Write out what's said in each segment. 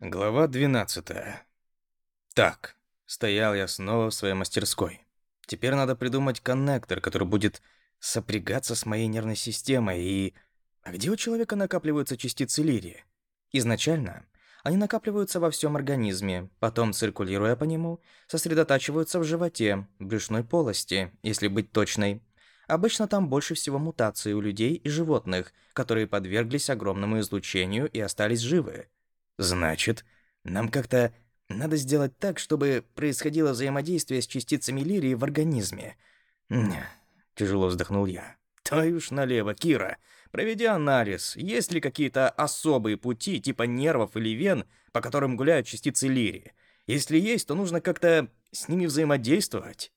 Глава 12. Так, стоял я снова в своей мастерской. Теперь надо придумать коннектор, который будет сопрягаться с моей нервной системой и... А где у человека накапливаются частицы лирии? Изначально они накапливаются во всем организме, потом, циркулируя по нему, сосредотачиваются в животе, брюшной полости, если быть точной. Обычно там больше всего мутаций у людей и животных, которые подверглись огромному излучению и остались живы. Значит, нам как-то надо сделать так, чтобы происходило взаимодействие с частицами лирии в организме. Тяжело вздохнул я. Твою уж налево, Кира. Проведи анализ. Есть ли какие-то особые пути, типа нервов или вен, по которым гуляют частицы лирии? Если есть, то нужно как-то с ними взаимодействовать.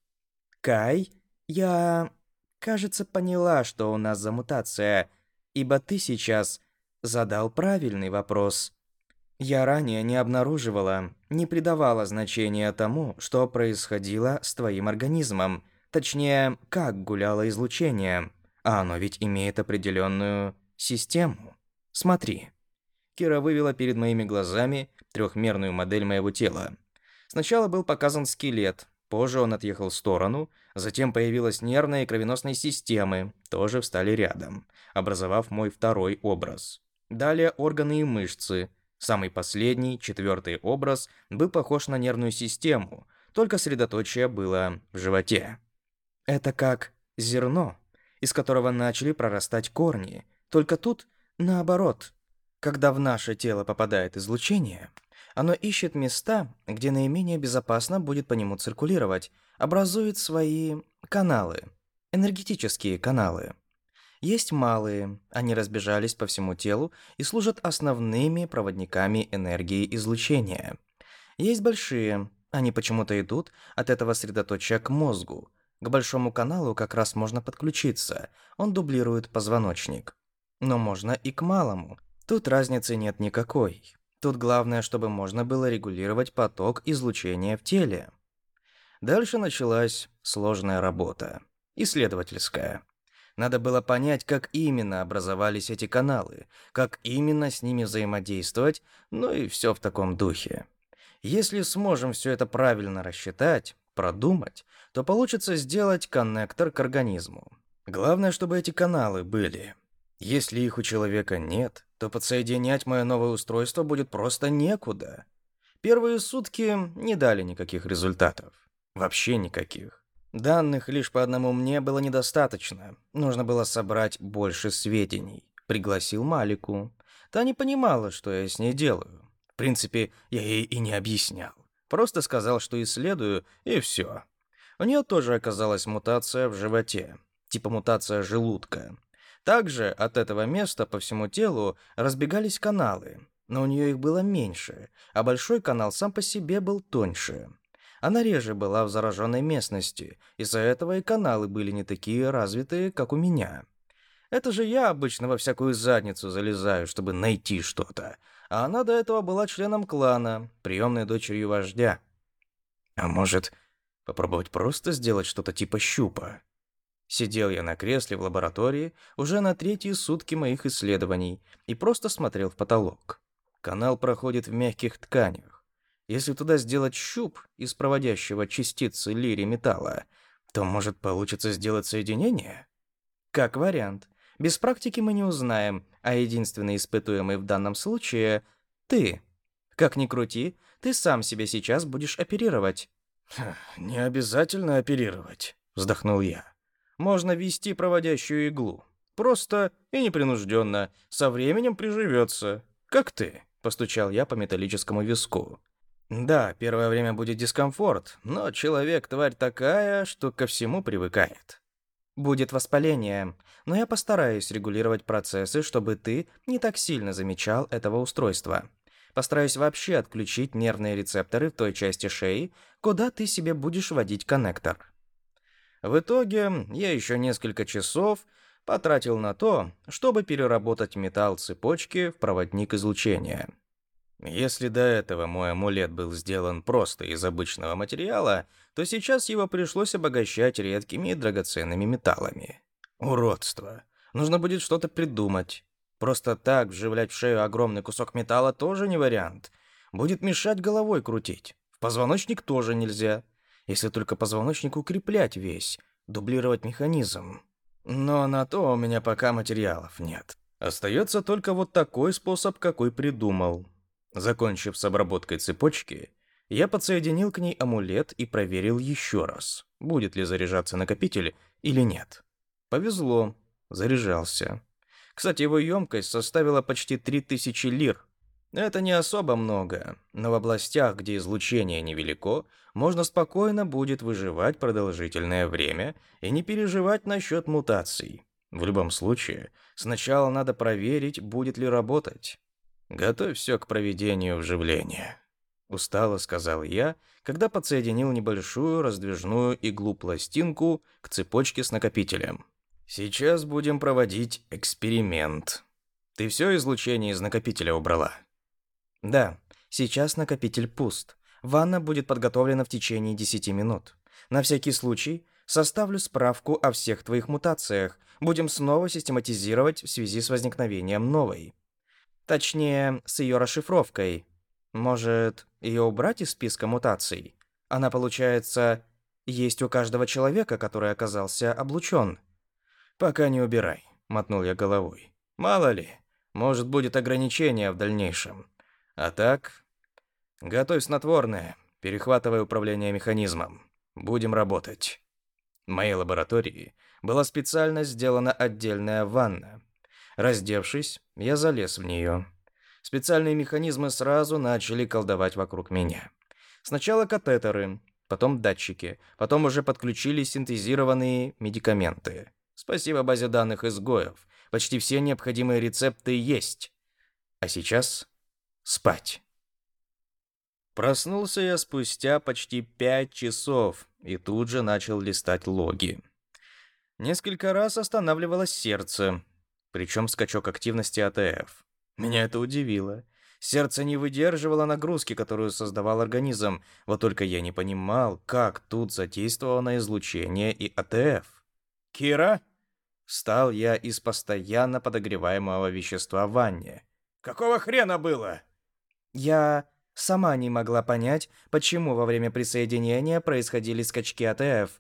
Кай, я, кажется, поняла, что у нас за мутация, ибо ты сейчас задал правильный вопрос. Я ранее не обнаруживала, не придавала значения тому, что происходило с твоим организмом, точнее, как гуляло излучение, а оно ведь имеет определенную систему. Смотри. Кира вывела перед моими глазами трехмерную модель моего тела. Сначала был показан скелет, позже он отъехал в сторону, затем появилась нервная и кровеносная системы, тоже встали рядом, образовав мой второй образ. Далее органы и мышцы – Самый последний, четвертый образ, был похож на нервную систему, только средоточие было в животе. Это как зерно, из которого начали прорастать корни, только тут наоборот. Когда в наше тело попадает излучение, оно ищет места, где наименее безопасно будет по нему циркулировать, образует свои каналы, энергетические каналы. Есть малые, они разбежались по всему телу и служат основными проводниками энергии излучения. Есть большие, они почему-то идут от этого средоточия к мозгу. К большому каналу как раз можно подключиться, он дублирует позвоночник. Но можно и к малому. Тут разницы нет никакой. Тут главное, чтобы можно было регулировать поток излучения в теле. Дальше началась сложная работа. Исследовательская. Надо было понять, как именно образовались эти каналы, как именно с ними взаимодействовать, ну и все в таком духе. Если сможем все это правильно рассчитать, продумать, то получится сделать коннектор к организму. Главное, чтобы эти каналы были. Если их у человека нет, то подсоединять мое новое устройство будет просто некуда. Первые сутки не дали никаких результатов. Вообще никаких. Данных лишь по одному мне было недостаточно. Нужно было собрать больше сведений. Пригласил Малику. Та не понимала, что я с ней делаю. В принципе, я ей и не объяснял. Просто сказал, что исследую, и все. У нее тоже оказалась мутация в животе. Типа мутация желудка. Также от этого места по всему телу разбегались каналы. Но у нее их было меньше, а большой канал сам по себе был тоньше. Она реже была в зараженной местности, из-за этого и каналы были не такие развитые, как у меня. Это же я обычно во всякую задницу залезаю, чтобы найти что-то. А она до этого была членом клана, приемной дочерью вождя. А может, попробовать просто сделать что-то типа щупа? Сидел я на кресле в лаборатории уже на третьи сутки моих исследований и просто смотрел в потолок. Канал проходит в мягких тканях. Если туда сделать щуп из проводящего частицы лири металла, то, может, получится сделать соединение? Как вариант. Без практики мы не узнаем, а единственный испытуемый в данном случае — ты. Как ни крути, ты сам себе сейчас будешь оперировать. «Не обязательно оперировать», — вздохнул я. «Можно ввести проводящую иглу. Просто и непринужденно. Со временем приживется. Как ты», — постучал я по металлическому виску. Да, первое время будет дискомфорт, но человек тварь такая, что ко всему привыкает. Будет воспаление, но я постараюсь регулировать процессы, чтобы ты не так сильно замечал этого устройства. Постараюсь вообще отключить нервные рецепторы в той части шеи, куда ты себе будешь вводить коннектор. В итоге я еще несколько часов потратил на то, чтобы переработать металл цепочки в проводник излучения. Если до этого мой амулет был сделан просто из обычного материала, то сейчас его пришлось обогащать редкими и драгоценными металлами. Уродство. Нужно будет что-то придумать. Просто так вживлять в шею огромный кусок металла тоже не вариант. будет мешать головой крутить. В позвоночник тоже нельзя. Если только позвоночник укреплять весь, дублировать механизм. Но на то у меня пока материалов нет. Остается только вот такой способ, какой придумал. Закончив с обработкой цепочки, я подсоединил к ней амулет и проверил еще раз, будет ли заряжаться накопитель или нет. Повезло, заряжался. Кстати, его емкость составила почти 3000 лир. Это не особо много, но в областях, где излучение невелико, можно спокойно будет выживать продолжительное время и не переживать насчет мутаций. В любом случае, сначала надо проверить, будет ли работать. Готовь все к проведению вживления. Устало сказал я, когда подсоединил небольшую раздвижную иглу-пластинку к цепочке с накопителем. Сейчас будем проводить эксперимент. Ты все излучение из накопителя убрала? Да, сейчас накопитель пуст. Ванна будет подготовлена в течение 10 минут. На всякий случай составлю справку о всех твоих мутациях. Будем снова систематизировать в связи с возникновением новой. Точнее, с ее расшифровкой. Может, ее убрать из списка мутаций? Она, получается, есть у каждого человека, который оказался облучен. «Пока не убирай», — мотнул я головой. «Мало ли, может, будет ограничение в дальнейшем. А так, готовь снотворное, перехватывай управление механизмом. Будем работать». В моей лаборатории была специально сделана отдельная ванна. Раздевшись, я залез в нее. Специальные механизмы сразу начали колдовать вокруг меня. Сначала катетеры, потом датчики, потом уже подключились синтезированные медикаменты. Спасибо базе данных изгоев. Почти все необходимые рецепты есть. А сейчас спать. Проснулся я спустя почти пять часов и тут же начал листать логи. Несколько раз останавливалось сердце, причем скачок активности АТФ. Меня это удивило. Сердце не выдерживало нагрузки, которую создавал организм, вот только я не понимал, как тут задействовано излучение и АТФ. «Кира?» Встал я из постоянно подогреваемого вещества в ванне. «Какого хрена было?» Я сама не могла понять, почему во время присоединения происходили скачки АТФ.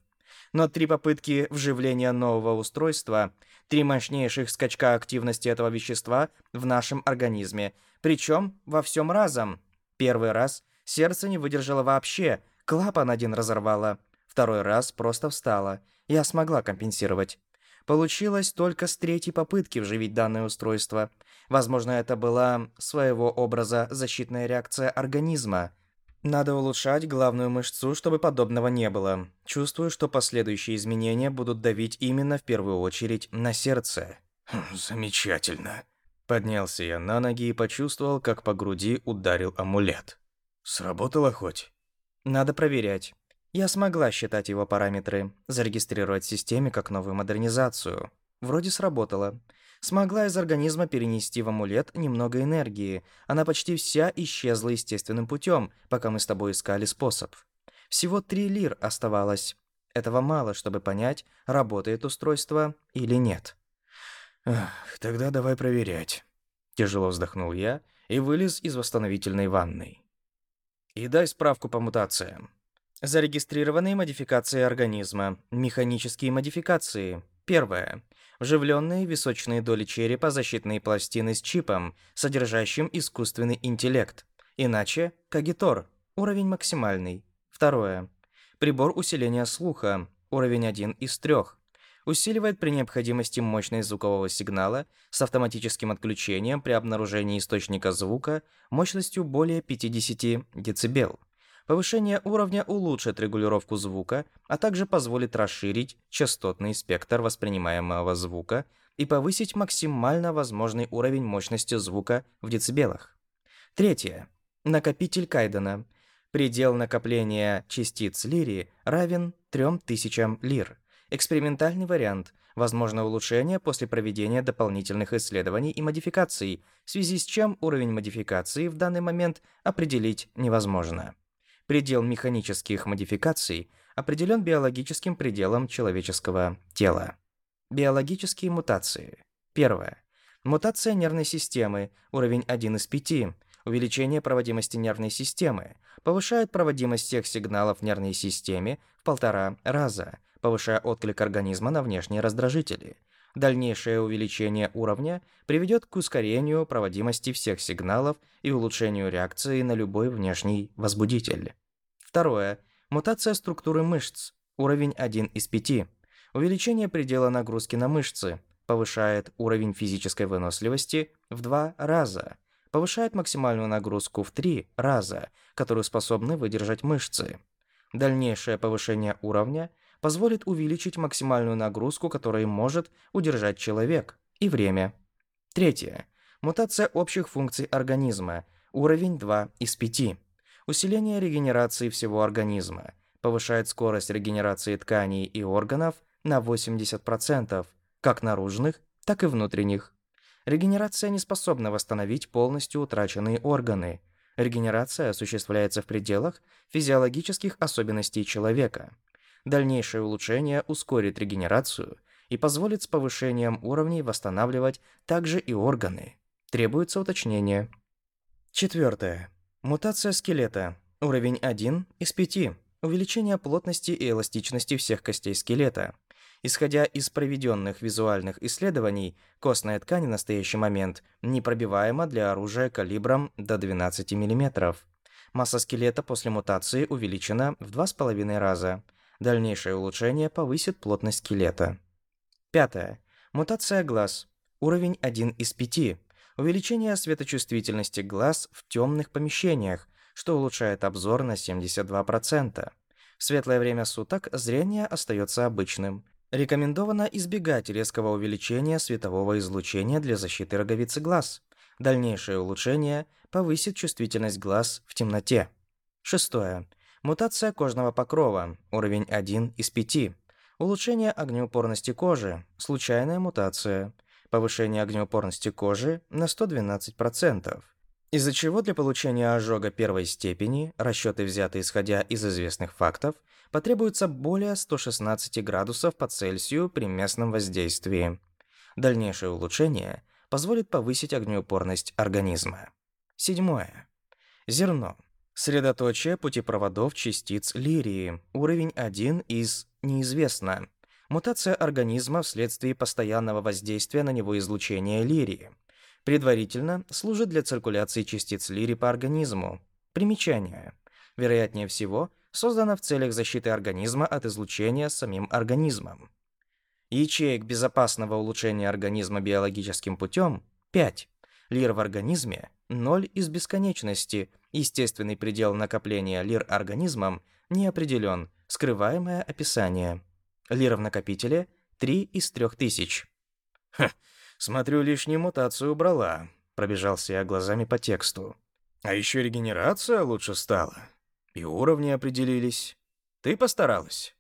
Но три попытки вживления нового устройства, три мощнейших скачка активности этого вещества в нашем организме, причем во всем разом. Первый раз сердце не выдержало вообще, клапан один разорвало. Второй раз просто встало. Я смогла компенсировать. Получилось только с третьей попытки вживить данное устройство. Возможно, это была своего образа защитная реакция организма. Надо улучшать главную мышцу, чтобы подобного не было. Чувствую, что последующие изменения будут давить именно в первую очередь на сердце. Хм, замечательно. Поднялся я на ноги и почувствовал, как по груди ударил амулет. Сработало хоть? Надо проверять. Я смогла считать его параметры, зарегистрировать в системе как новую модернизацию. Вроде сработало. Смогла из организма перенести в амулет немного энергии. Она почти вся исчезла естественным путем, пока мы с тобой искали способ. Всего три лир оставалось. Этого мало, чтобы понять, работает устройство или нет. Тогда давай проверять. Тяжело вздохнул я и вылез из восстановительной ванной. И дай справку по мутациям. Зарегистрированные модификации организма. Механические модификации. Первое. Вживленные височные доли черепа защитные пластины с чипом, содержащим искусственный интеллект. Иначе Кагитор. Уровень максимальный. Второе. Прибор усиления слуха. Уровень 1 из 3. Усиливает при необходимости мощность звукового сигнала с автоматическим отключением при обнаружении источника звука мощностью более 50 дБ. Повышение уровня улучшит регулировку звука, а также позволит расширить частотный спектр воспринимаемого звука и повысить максимально возможный уровень мощности звука в децибелах. Третье. Накопитель Кайдена. Предел накопления частиц лири равен 3000 лир. Экспериментальный вариант. Возможно улучшение после проведения дополнительных исследований и модификаций, в связи с чем уровень модификации в данный момент определить невозможно. Предел механических модификаций определен биологическим пределом человеческого тела. Биологические мутации. Первое. Мутация нервной системы, уровень 1 из 5. Увеличение проводимости нервной системы повышает проводимость всех сигналов в нервной системе в полтора раза, повышая отклик организма на внешние раздражители. Дальнейшее увеличение уровня приведет к ускорению проводимости всех сигналов и улучшению реакции на любой внешний возбудитель. Второе. Мутация структуры мышц. Уровень 1 из 5. Увеличение предела нагрузки на мышцы повышает уровень физической выносливости в 2 раза, повышает максимальную нагрузку в 3 раза, которую способны выдержать мышцы. Дальнейшее повышение уровня позволит увеличить максимальную нагрузку, которую может удержать человек, и время. Третье. Мутация общих функций организма. Уровень 2 из 5. Усиление регенерации всего организма. Повышает скорость регенерации тканей и органов на 80%, как наружных, так и внутренних. Регенерация не способна восстановить полностью утраченные органы. Регенерация осуществляется в пределах физиологических особенностей человека – Дальнейшее улучшение ускорит регенерацию и позволит с повышением уровней восстанавливать также и органы. Требуется уточнение. Четвертое. Мутация скелета. Уровень 1 из 5. Увеличение плотности и эластичности всех костей скелета. Исходя из проведенных визуальных исследований, костная ткань в настоящий момент непробиваема для оружия калибром до 12 мм. Масса скелета после мутации увеличена в 2,5 раза. Дальнейшее улучшение повысит плотность скелета. Пятое. Мутация глаз. Уровень 1 из 5. Увеличение светочувствительности глаз в темных помещениях, что улучшает обзор на 72%. В светлое время суток зрение остается обычным. Рекомендовано избегать резкого увеличения светового излучения для защиты роговицы глаз. Дальнейшее улучшение повысит чувствительность глаз в темноте. Шестое. Мутация кожного покрова. Уровень 1 из 5. Улучшение огнеупорности кожи. Случайная мутация. Повышение огнеупорности кожи на 112%. Из-за чего для получения ожога первой степени, расчеты взяты исходя из известных фактов, потребуется более 116 градусов по Цельсию при местном воздействии. Дальнейшее улучшение позволит повысить огнеупорность организма. Седьмое. Зерно. Средоточие путепроводов частиц лирии. Уровень 1 из «неизвестно». Мутация организма вследствие постоянного воздействия на него излучения лирии. Предварительно служит для циркуляции частиц лирии по организму. Примечание. Вероятнее всего, создана в целях защиты организма от излучения самим организмом. Ячеек безопасного улучшения организма биологическим путем – 5. Лир в организме – 0 из бесконечности – Естественный предел накопления лир организмом не определен, скрываемое описание. Лир в накопителе – 3 из 3000. «Ха, смотрю, лишнюю мутацию убрала», – пробежался я глазами по тексту. «А еще регенерация лучше стала. И уровни определились. Ты постаралась?»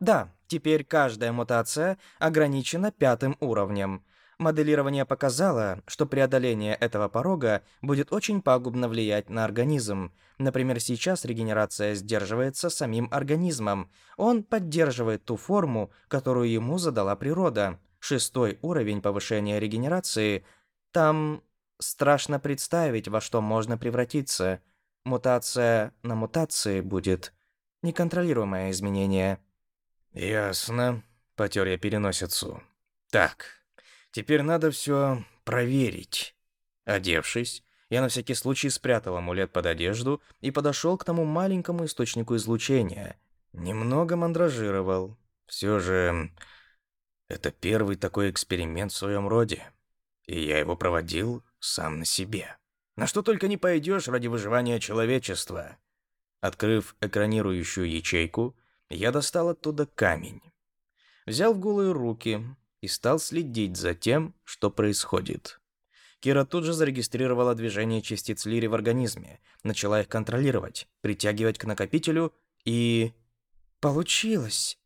«Да, теперь каждая мутация ограничена пятым уровнем – Моделирование показало, что преодоление этого порога будет очень пагубно влиять на организм. Например, сейчас регенерация сдерживается самим организмом. Он поддерживает ту форму, которую ему задала природа. Шестой уровень повышения регенерации. Там страшно представить, во что можно превратиться. Мутация на мутации будет. Неконтролируемое изменение. «Ясно», — потер я переносицу. «Так, Теперь надо все проверить. Одевшись, я на всякий случай спрятал амулет под одежду и подошел к тому маленькому источнику излучения. Немного мандражировал. Все же, это первый такой эксперимент в своем роде. И я его проводил сам на себе. На что только не пойдешь ради выживания человечества. Открыв экранирующую ячейку, я достал оттуда камень. Взял в голые руки, и стал следить за тем, что происходит. Кира тут же зарегистрировала движение частиц лири в организме, начала их контролировать, притягивать к накопителю и... Получилось!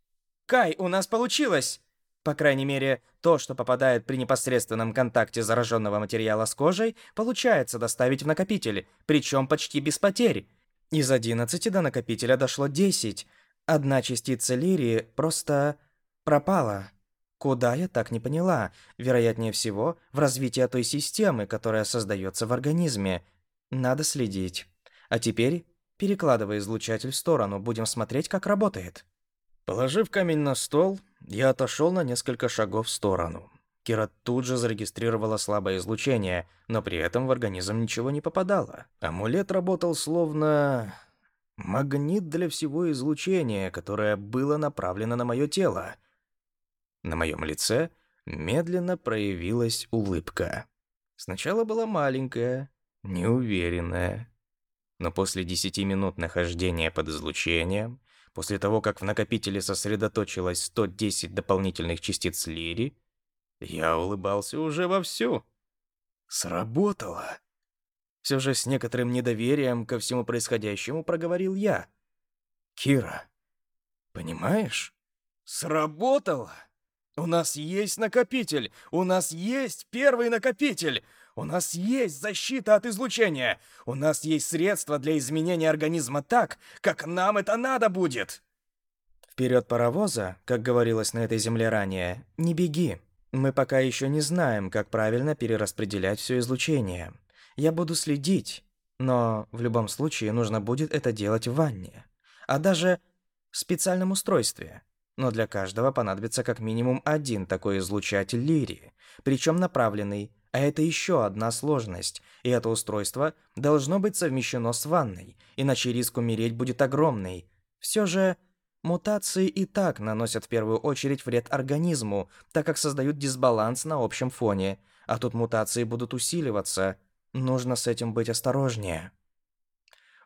Кай, у нас получилось! По крайней мере, то, что попадает при непосредственном контакте зараженного материала с кожей, получается доставить в накопитель, причем почти без потерь. Из 11 до накопителя дошло 10. Одна частица лирии просто пропала. Куда я так не поняла? Вероятнее всего, в развитие той системы, которая создается в организме. Надо следить. А теперь перекладывай излучатель в сторону, будем смотреть, как работает. Положив камень на стол, я отошел на несколько шагов в сторону. Кира тут же зарегистрировала слабое излучение, но при этом в организм ничего не попадало. Амулет работал словно магнит для всего излучения, которое было направлено на мое тело. На моем лице медленно проявилась улыбка. Сначала была маленькая, неуверенная. Но после десяти минут нахождения под излучением, после того, как в накопителе сосредоточилось 110 дополнительных частиц лири, я улыбался уже вовсю. Сработало. Все же с некоторым недоверием ко всему происходящему проговорил я. «Кира, понимаешь? Сработало! У нас есть накопитель! У нас есть первый накопитель! У нас есть защита от излучения! У нас есть средства для изменения организма так, как нам это надо будет!» Вперед паровоза, как говорилось на этой земле ранее, не беги. Мы пока еще не знаем, как правильно перераспределять все излучение. Я буду следить, но в любом случае нужно будет это делать в ванне. А даже в специальном устройстве. Но для каждого понадобится как минимум один такой излучатель лирии, причем направленный, а это еще одна сложность, и это устройство должно быть совмещено с ванной, иначе риск умереть будет огромный. Все же мутации и так наносят в первую очередь вред организму, так как создают дисбаланс на общем фоне, а тут мутации будут усиливаться – Нужно с этим быть осторожнее.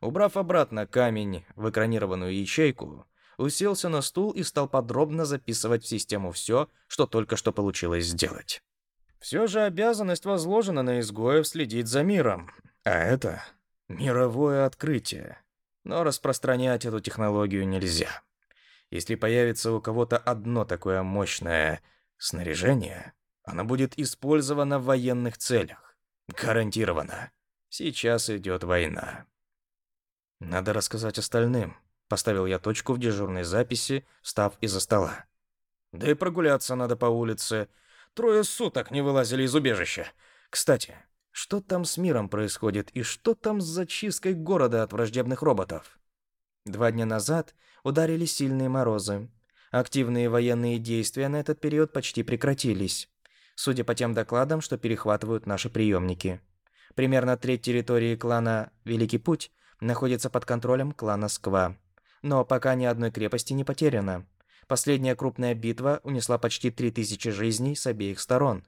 Убрав обратно камень в экранированную ячейку, уселся на стул и стал подробно записывать в систему все, что только что получилось сделать. Все же обязанность возложена на изгоев следить за миром, а это мировое открытие. Но распространять эту технологию нельзя. Если появится у кого-то одно такое мощное снаряжение, оно будет использовано в военных целях. Гарантированно. Сейчас идет война. Надо рассказать остальным. Поставил я точку в дежурной записи, встав из-за стола. Да и прогуляться надо по улице. Трое суток не вылазили из убежища. Кстати, что там с миром происходит и что там с зачисткой города от враждебных роботов? Два дня назад ударили сильные морозы. Активные военные действия на этот период почти прекратились судя по тем докладам, что перехватывают наши приемники. Примерно треть территории клана Великий Путь находится под контролем клана Сква. Но пока ни одной крепости не потеряно. Последняя крупная битва унесла почти 3000 жизней с обеих сторон.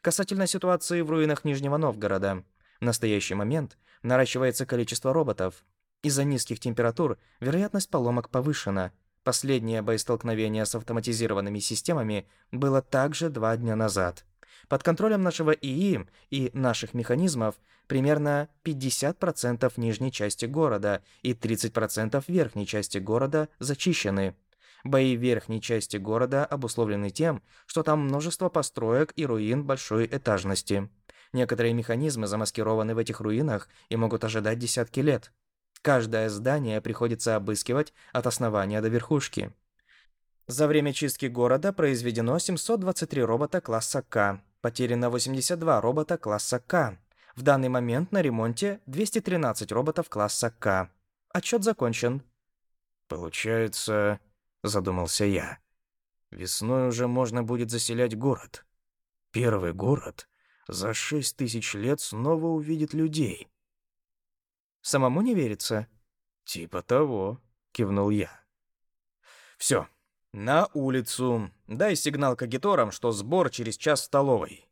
Касательно ситуации в руинах Нижнего Новгорода. В настоящий момент наращивается количество роботов. Из-за низких температур вероятность поломок повышена – Последнее боестолкновение с автоматизированными системами было также два дня назад. Под контролем нашего ИИ и наших механизмов примерно 50% нижней части города и 30% верхней части города зачищены. Бои в верхней части города обусловлены тем, что там множество построек и руин большой этажности. Некоторые механизмы замаскированы в этих руинах и могут ожидать десятки лет. Каждое здание приходится обыскивать от основания до верхушки. За время чистки города произведено 723 робота класса К, потеряно 82 робота класса К. В данный момент на ремонте 213 роботов класса К. Отчет закончен. Получается, задумался я. Весной уже можно будет заселять город. Первый город за шесть тысяч лет снова увидит людей. Самому не верится?» «Типа того», — кивнул я. «Все, на улицу. Дай сигнал кагиторам, что сбор через час в столовой.